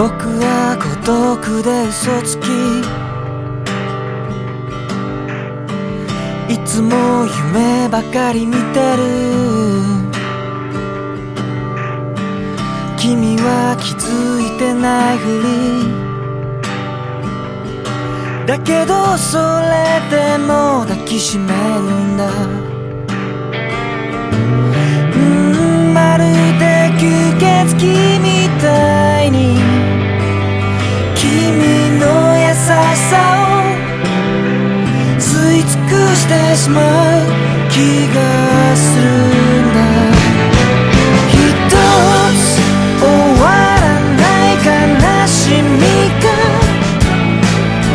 僕は孤独で嘘つきいつも夢ばかり見てる。君は気づいてないふり。だけどそれでも抱きしめるんだ。うんまるで吸血鬼みたいに。君の優しさを吸い尽くしてしまう気がする。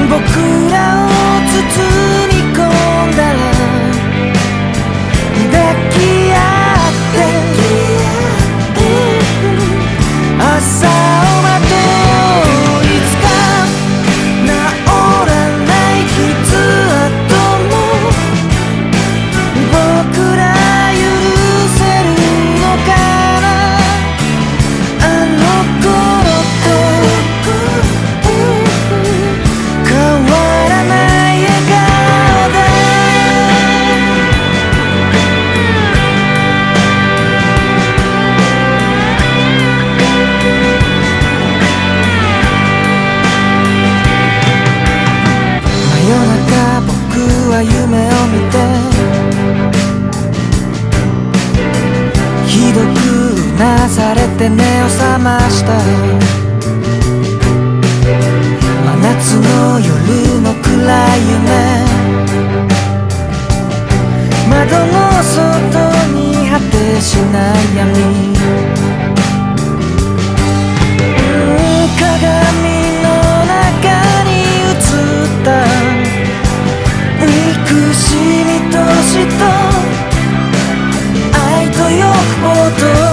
僕らを包み込んだら抱きて目を覚ました真夏の夜の暗い夢窓の外に果てしない闇鏡の中に映った憎しみと死と愛と欲望と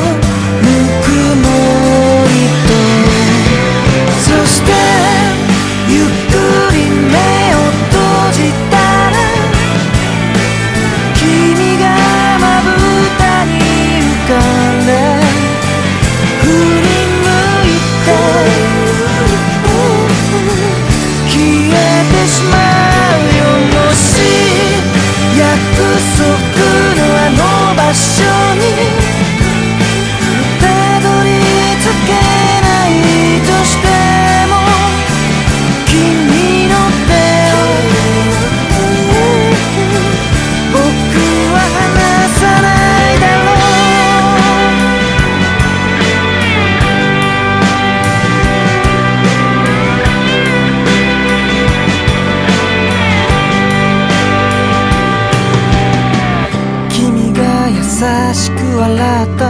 優しく笑った。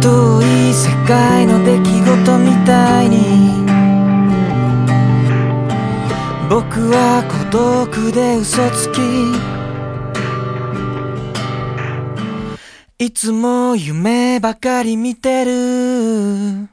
遠い世界の出来事みたいに。僕は孤独で嘘つき。いつも夢ばかり見てる。